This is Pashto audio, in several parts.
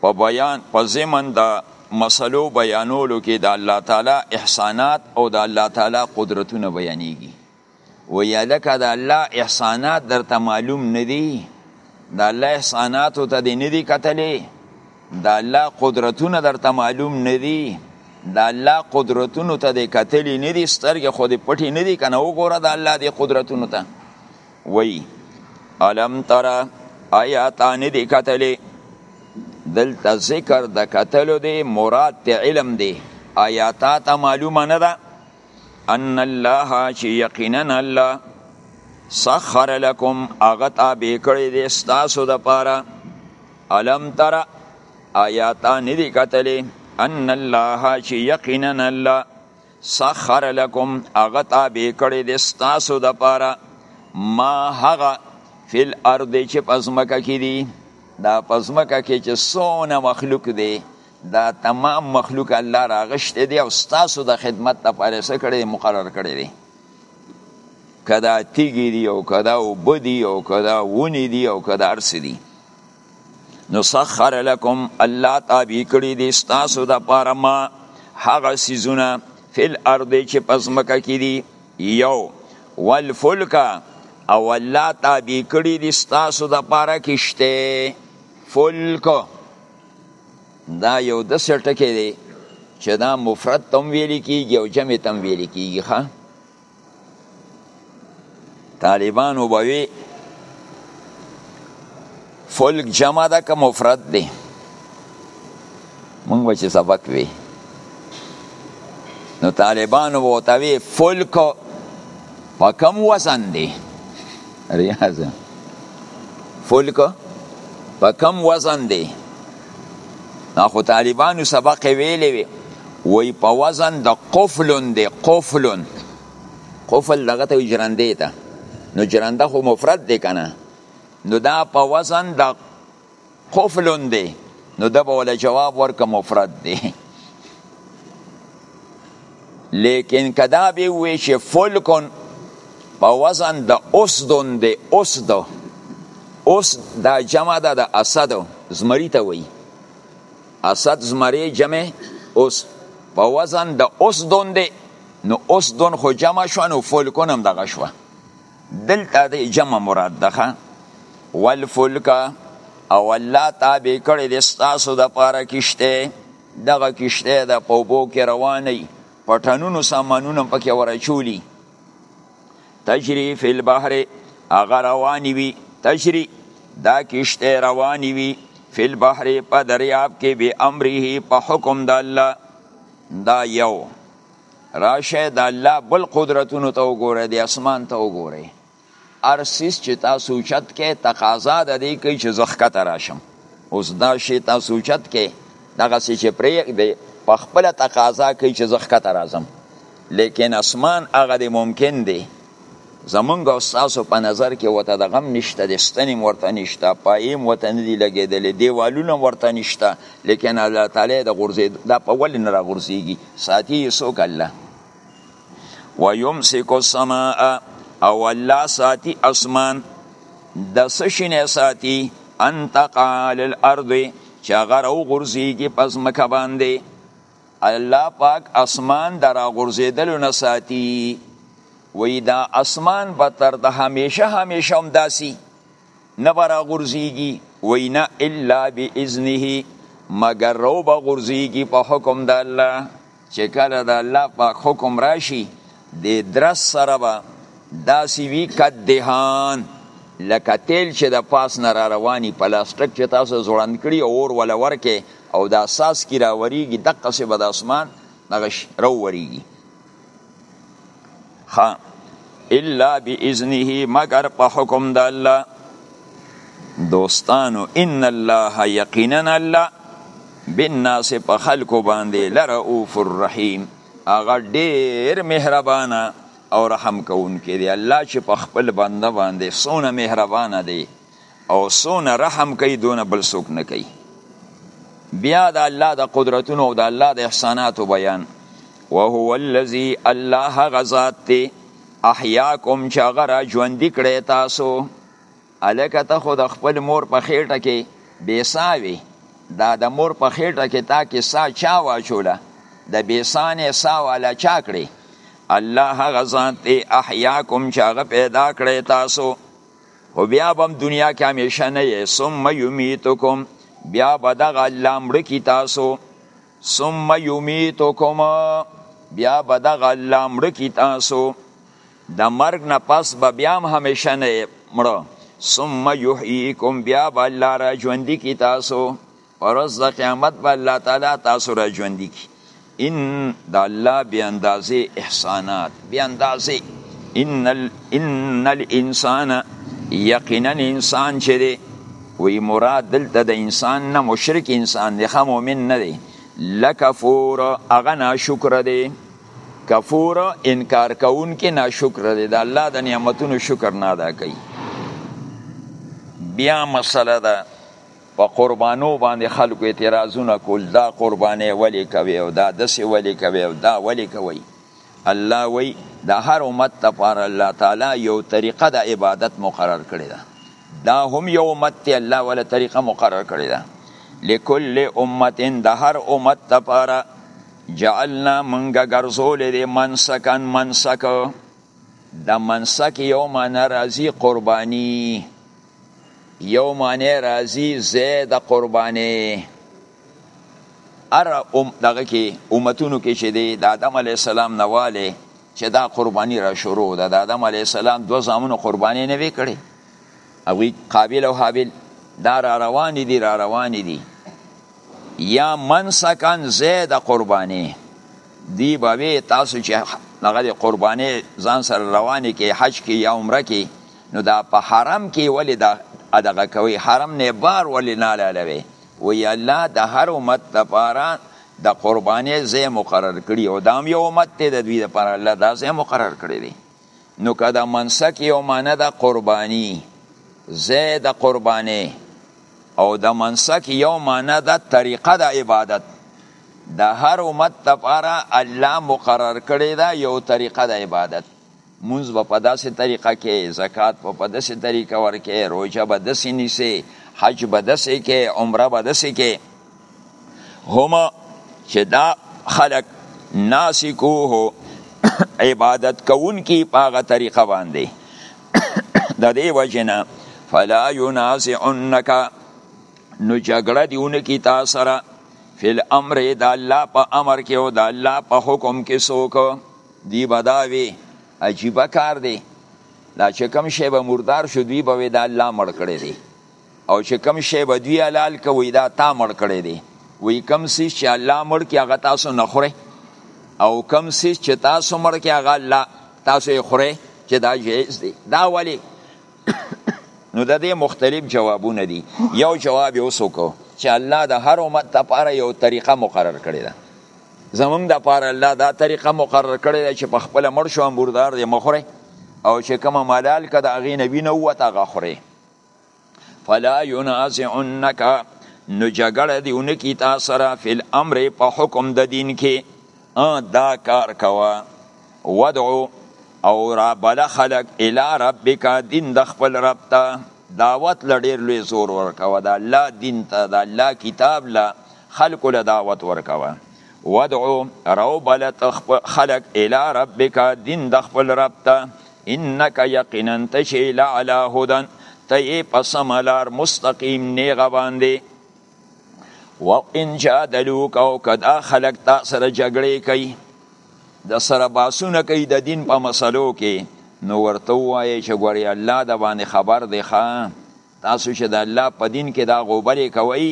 په بیان په زمن د مسلو بیانولو کې د الله تعالی احسانات او د الله تعالی قدرتونه بیانېږي و یا لکه د الله احسانات درته معلوم نه دي د الله احساناتو ته دې نه دي کتلې د الله قدرتونه درته معلوم نه دي د الله قدرتونو ته د کتلې نه دي سترګې خو دې پټې نه دي کنه وګوره د الله د قدرتونو ته وی الم ترا ایا تانه دی کتلی دلته ذکر د کتلو دی مراد ته علم دی ایا تا ته معلومه نه ده ان الله چې یقینا الله سخر لكم اغه تابع کړی دی ستاسو د پاره الم تر آیاتا ندی کتلی ان الله چې یقینا الله سخر لکم هغه تابع کړی دی ستاسو دپاره ما هغه فی الارض چې په ځمکه کې دي دا په ځمکه کې چې څونه مخلوق دی دا تمام مخلوق الله راغشته دی او ستاسو د خدمت لپاره څه کړی مقرر کړی دی کدا تیګی دی او کدا وبدی او کدا ونی دی او کدا ارس دی نو سخر لکم الله تابع کړی دي تاسو د پاره ما هغه سيزونه فل ارض چې پزمکه کې دي یو والفلک او الله تابع کړی دي تاسو د پاره کشته فلک دا یو د سټکه دی چې دا مفرد تم ویل کیږي او جمع تم ویل کیږي ښا طالبان وبوي فلک جمع ده که مفرد دی مونږ به چې سبق وي نو طالبانو به ورته وي فلک په کم وزن دی ریاض فلک په کم وزن دی خو طالبانو سبق ویلې وي وای په وزن د قفلون دی قفلون قفل دغه ته جرندې ته نو جرنده خو مفرد دی کنه نو دا په وزن د قفلون دی نو د بوله جواب ورک مفرد دی لیکن کدا به وی چې فلکون په وزن د اسدون دی اسد اسد دا جمع ده د اسد زمری ته وی اسد زمری جمع اوس په وزن د اسدون دی نو اسدون خو جمع شو نو فلکون هم دغه شو دلته د جمع مراد ده والفلک او الله تابع کړی د ستاسو د پاره کشته دغه کشته ده په اوبو کې رواني په ټنونو سامانونه پکې ورچولي تجری فی البحر هغه رواني وي تجری دا کشته رواني وي فی البحر په دریاب کې به امره په حکم د الله دا یو راشه د الله بل قدرتونو ته وګوره د اسمان ته وګوره هر سیس چې تاسو اوچت کې تقاضا د دې کوي چې زه ښکته راشم اوس دا شی تاسو اوچت کې دغه سې چې پرېږدې په خپله تقاضا کوي چې زه ښکته راځم لیکن اسمان هغه دی ممکن دی زمونږ او ستاسو په نظر کې ورته د غم نشته د ستنې هم ورته نشته پایې هم ورته نه دي لګېدلې دیوالونه هم ورته نشته لیکن الله تعالی د غورځېدو دا په ولې نه راغورځېږي ساتي یې څوک الله ويمسك السماء او الله ساتي اسمان د سشنه ساتي ان تقع على الارض چې هغه راوغورځېږي په ځمکه باندې الله پاک اسمان د راغورځېدلو نه ساتي وایي دا اسمان به تر د همیشه همیشه همداسي نه به راغورځېږي وایي نه الا باذنه مګر رو به غورځېږي په حکم د الله چې کله د الله پاک حکم راشي د درس سره به داسې وي که دهان لکه تیل چې د پاس نه را رواني پلاستیک چې تاسو ځوړند کړي او اور ولا ورکې او د اساس کې راوريږي دقه سه به د اسمان دغه راوريږي ها الا باذنه مگر په حکم د الله دوستانو ان الله یقینا الله بالناس په خلکو باندې لرؤوف الرحیم هغه ډیر مهربانه او رحم کوونکی دی الله چې په خپل بنده باندې سونه مهربانه دی او سونه رحم کوي دونه بل څوک نه کوي بیا د الله د قدرتونو او د الله د احساناتو بیان وهو الذي الله غزاد ته احیاکم چې هغه را ژوندي کړی تاسو هلکه ته خو د خپل مور په خېټه کې بېسا وې دا د مور په خېټه کې تا کې سا چا واچوله د بېسانې سا والا چا کړې الله هغه ځان دی احیاکم چې هغه پیدا کړی تاسو خو بیا به هم دنیا کې همیشه نه یې ثم یمیتکم بیا به دغه الله مړه کی تاسو ثم یمیتکم بیا به دغه الله مړه کی تاسو د مرګ نه پس به بیا هم همیشه نه مړه ثم یحییکم بیا به الله را ژوندي کی تاسو ورځ د قیامت به الله تعالی تاسو را ژوندي کی ان د الله بی اندازې احسانات بی اندازې ان ال ان الانسان یقینا انسان چې دی وی مراد دلته د انسان نه مشرک انسان دی خه مؤمن نه دی لکفور اغه ناشکر دی کفور انکار کون کې ناشکر دی د الله د نعمتونو شکر نه ادا کوي بیا مسله ده په قربانو باندې خلکو اعتراضونه کول دا قربانې ولی کوي او دا دسې ولی کوي او دا ولی کوي الله وی د هر امت لپاره الله تعالی یو طریقه د عبادت مقرر کړی ده دا هم یو امت ته الله ولا طریقه مقرر کړی ده لکل امت د هر امت لپاره جعلنا منګه ګرځول دي منسکن منسک د منسک یو معنی راځي قربانی یو معنی راځي زید قربانې ار ام دغه کې امتونو کې چې دی د آدم علی السلام نواله چې دا قرباني را شروع ده د آدم علی السلام دوه زامنو قرباني نه وی کړي او قابل او حابل دا را روان دي را روان دي یا من سکن زید قرباني دی باوی تاسو چې هغه قرباني ځان سره رواني کې حج کې یا عمره کې نو دا په حرم کې ولې دا ادغه کوي حرم نه بار ولې نه لاله وی الله د هر امت لپاره د قربانې ځای مقرر کړي او دا هم یو امت دی د دوی لپاره الله دا ځای مقرر کړی دی نو که د منسک یو معنی د قرباني ځای د قربانې او د منسک یو معنی د طریقه د عبادت د هر امت لپاره الله مقرر کړی دا یو طریقه د عبادت مونځ به په داسې طریقه کې زکات به په داسې طریقه ورکې روژه به داسې نیسې حج به داسې کې عمره به داسې کې هم چې دا خلق ناسکوه عبادت کون کی پاغه طریقه باندې د دې وجنه فلا ينازعنك نو جګړه دیونه کی تا سره فل امر د الله په امر کې او د الله په حکم کې سوکو دی به دا وی عجیبه کار دی دا چې کوم شی به مردار شو دوی به دا الله مړ کړی دی او چې کوم شی به دوی حلال کوي دا تا مړ کړی دی وی کوم سیز چې الله مړ کې هغه تاسو نه خورئ او کم سیس چې تاسو مړ کې هغه الله تاسو یې خورئ چې دا جایز دی دا ولې نو د دې مختلف جوابونه دي یو جواب یې اوس وکړو چې الله د هر امت لپاره یو طریقه مقرر کړې ده زمونږ د پاره الله دا طریقه مقرر کړې ده چې په خپل مړ شو امبوردار دې مخوره او چې کومه ملال کده هغې نه وینه ووته هغه خورې فلا ینازعنک نو جګړه دې ونه کړي تا سره فی الامر په حکم د دین کې دا کار کوه ودعو او را بل خلق الی ربک دین د خپل رب ته دعوت لډیر لوی زور ورکوه د الله دین ته د الله کتاب له خلق له دعوت ورکوه ودعو رو بلت خلق الى ربک دین د خپل رب ته انک یقینا تشی لعلا هدن ته په سملار مستقیم نیغه باندې و ان جادلوک او کدا خلق تا سره جګړې کوي د سره باسونه کوي د دین په مسلو کې نو ورته وایي چې ګوري الله د باندې خبر دی ښا تاسو چې د الله په دين کې دا غوبرې کوئ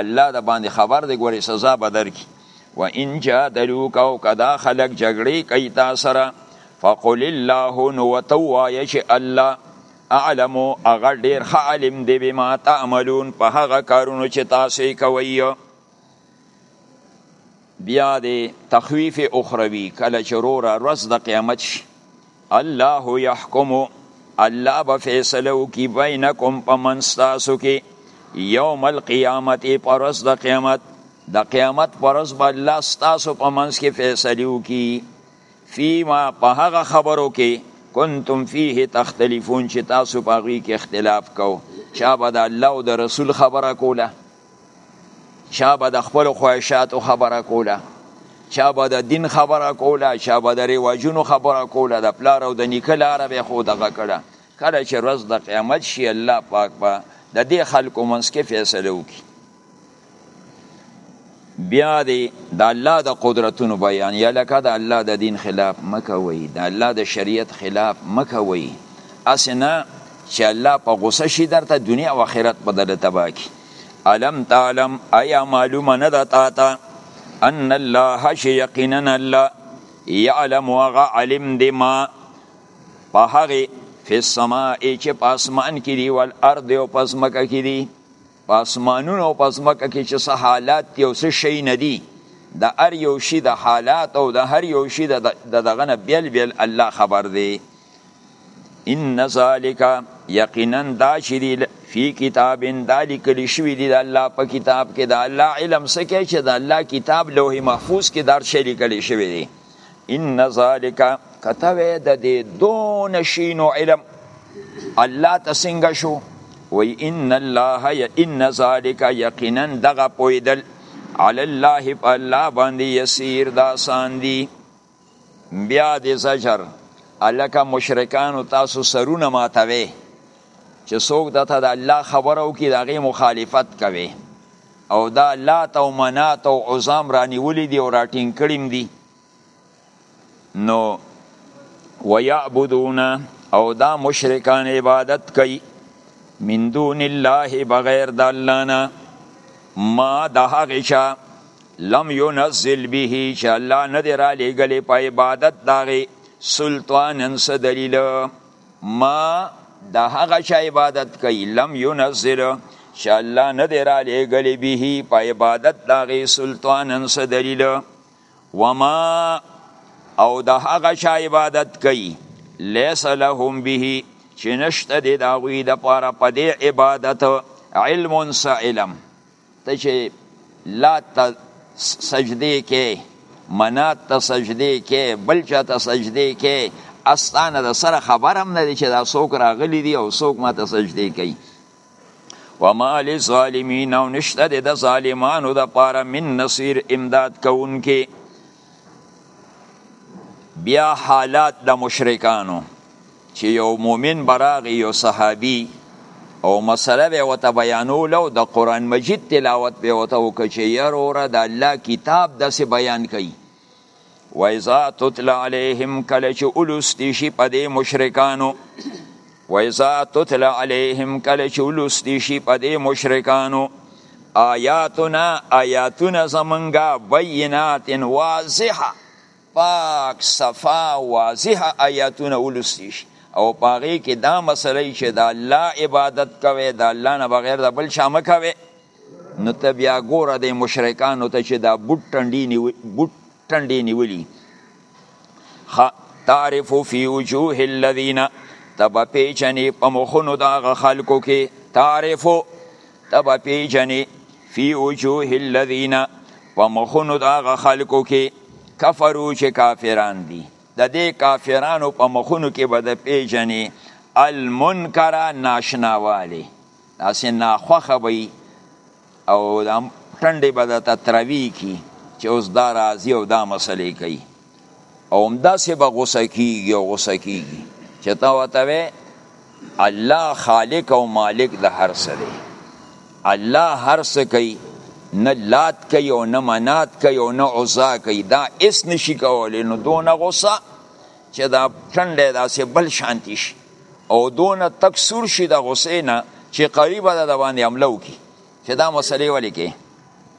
الله د باندې خبر دی ګورې سزا به درکړي و ان جادلوک او کدا خلق جګړې کوي تا سره فقل الله نو ته وایه چې الله اعلم هغه ډېر ښه عالم دی بما تعملون په هغه کارونو چې تاسو یې کوئ بیا دی تخویف اخروی کله چې روره ورځ د قیامت شي الله یحکم الله به فیصله وکړي بینکم په منځ ستاسو کې یوم القیامت په ورځ د قیامت د قیامت په ورځ به الله ستاسو په منځ کې فیصله وکړي فیما په هغه خبرو کې کنتم فیه تختلفون چې تاسو په هغوی کې اختلاف کو چا به د الله او د رسول خبره کوله چا به د خپل خواهشاتو خبره کوله چا به د دین خبره کوله چا به د رواجونو خبره کوله د پلار او د نیکه لاره به خو دغه کړه کله چې ورځ د قیامت شي الله پاک به با د دې خلکو منځ کې فیصله وکړي بیا دی د الله د قدرتونو بیان یا لکه د الله د دین خلاف مکوي د الله د شریعت خلاف مکوي اسنه چې الله په غوسه شي درته دنیا او آخرت په دله تبا کی علم تعلم ایا معلومه نه ده تا ته ان الله شي یقینا الله یعلم وغه علم دی ما په هغه فی السماء چې په اسمان کې دی ول ارض او پس مکه کې دی په اسمانونو او په ځمکه کې چې څه حالات دي او څه شی نه دي د هر یو شي د حالات او د هر یو شي د دغه نه بیل بیل الله خبر دی ان ذالک یقینا دا چې دی فی کتاب دا لیکل شوی دی د الله په کتاب کې د الله علم سکه چې د الله کتاب لوح محفوظ کې دار شی لیکل شوی دی ان ذالک کتوی د دې دون شینو علم الله ته څنګه شو وی ان الله ی ان ذالک یقینا دغه پویدل علی الله الله باندې یسیر دا سان دی بیا د زجر الکه مشرکان تاسو سرونه ماتوي چې څوک دته د الله خبرو کې دغه مخالفت کوي او دا لات او منات او عزام رانیولی دی او راټینګ کړیم دی نو ویعبدون او دا مشرکان عبادت کوي من دون الله بغیر د الله نه ما د هغه چا لم ينزل به چې الله نه دی را لېږلی په عبادت داغې سلطانا څه دلیل ما د هغه چا عبادت کوي لم ينزل چې الله نه دی را لېږلی به په عبادت د هغې سلطانا څه دلیل وما او د هغه چا عبادت کوي لیس لهم به چې نشته دی د هغوی دپاره په دې عبادت علم څه علم ته چې لات ته سجدې کې منات ته سجدې کې بل چا ته سجدې کې استانه د سره خبرم نه دي چې دا څوک راغلي دي او څوک ما ته سجدې کوي وما للظالمین او نشته د ظالمانو د پاره من نصير امداد کوونکې بیا حالات د مشرکانو چی یو مومن به راغی یو صحابی او مسله به وته بیانول او د قران مجید تلاوت به وته وک چې یروره د الله کتاب داسې بیان کړي و اذا تتلى عليهم کله چې اولستی شي په دې مشرکانو و اذا تتلى عليهم کله چې اولستی شي په دې مشرکانو آیاتنا آیاتنا زمنګا بینات واضحه پاک صفا واضح آیاتونه ولوستي شي او پاغي کې دا مسله چې د الله عبادت کوي د الله نه بغیر د بل چا مکوي نو ته بیا ګوره د مشرکانو ته چې دا بوت ټنډي نیو بوت ټنډي نیولي خ تعرف فی وجوه الذین تبا پیچنی په مخونو دا خلکو کې تعرفو ته به پیژنې فی وجوه الذین په مخونو د هغه خلکو کې کفرو چې کافران دي د دې کافرانو په مخونو کې به د پیژنې المنکره ناشناوالی داسې ناخوښه به او د ټنډې به درته تروي کي چې اوس دا راځي او دا مسلې کوي او همداسې به غوسه کیږي او غوسه کیږي چې تا ورته وې الله خالق او مالک د هر څه دی الله هر څه کوي نه لات کوي او نه منات کوي او نه عزا کوي دا اس نشي کولی نو دونه غوسه چې دا ټنډه داسې بل شانتی شي او دونه تک سور شي د غوسې نه چې قریبه د باندې عمله وکړي چې دا مسلې ولې کې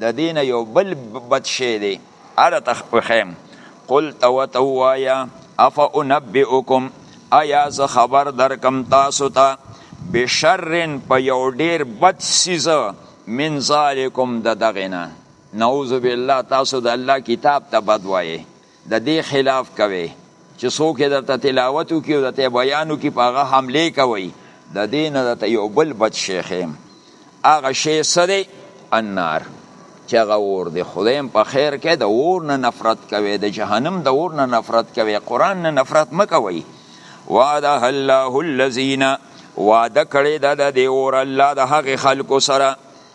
د دې نه یو بل بد شی دی هغه ته وښیم قل ته ورته ووایه افانبئکم ایا زه خبر درکم تاسو ته بشرن په یو ډیر بد څیز من ذالکم د دغه نه نعوذ بالله تاسو د الله کتاب ته بد وایې د دې خلاف کوي چې څوک یې درته تلاوت وکړي او درته بیان وکړي په هغه حملې کوئ د دې نه درته یو بل بد شی ښیم هغه شی څه دی النار چې هغه اور دی خدای هم په خیر کې د اور نه نفرت کوي د جهنم د اور نه نفرت کوي قرآن نه نفرت مه کوئ وعده الله الذین وعده کړې ده د دې اور الله د هغې خلکو سره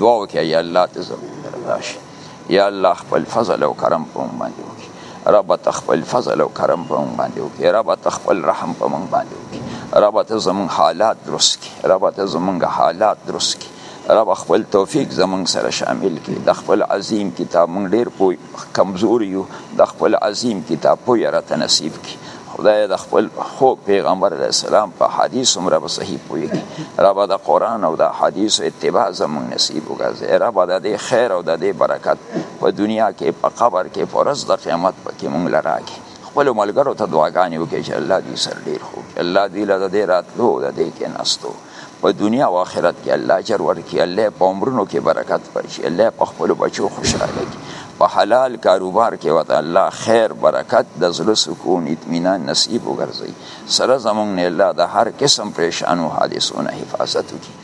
دعا وکړه یا الله ته زموږ راشي یا الله خپل فضل او کرم په موږ باندې وکړي رب ته خپل فضل او کرم په موږ باندې وکړي رب ته خپل رحم په موږ باندې وکړي رب ته زموږ حالات درست کړي رب ته زموږ حالات درست کړي رب خپل توفیق زموږ سره شامل کړي د خپل عظیم کتاب موږ ډیر پوی کمزور یو د خپل عظیم کتاب پوی را ته نصیب کړي خدای د خپل خو پیغمبر علی السلام په حدیث هم رب صحیح پوي رب د قران او د حدیث اتباع زمون نصیب وګرځي رب د دې خیر او د دې برکت په دنیا کې په قبر کې په ورځ د قیامت پکې مونږ لراکي خپل ملګرو ته دعاګانې وکړي چې الله دې سر ډیر خو الله دې له دې راتلو د دې کې نستو په دنیا او آخرت کې الله اجر ورکړي الله په عمرونو کې برکت ورکړي الله په خپل بچو خوشاله کړي په حلال کاروبار کې وته الله خیر برکت د زړه سکون اطمینان نصیب وګرځي سره زمونږ نه الله د هر قسم پریشانو حادثو نه حفاظت وکړي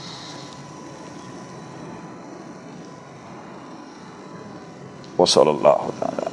وصلى الله تعالى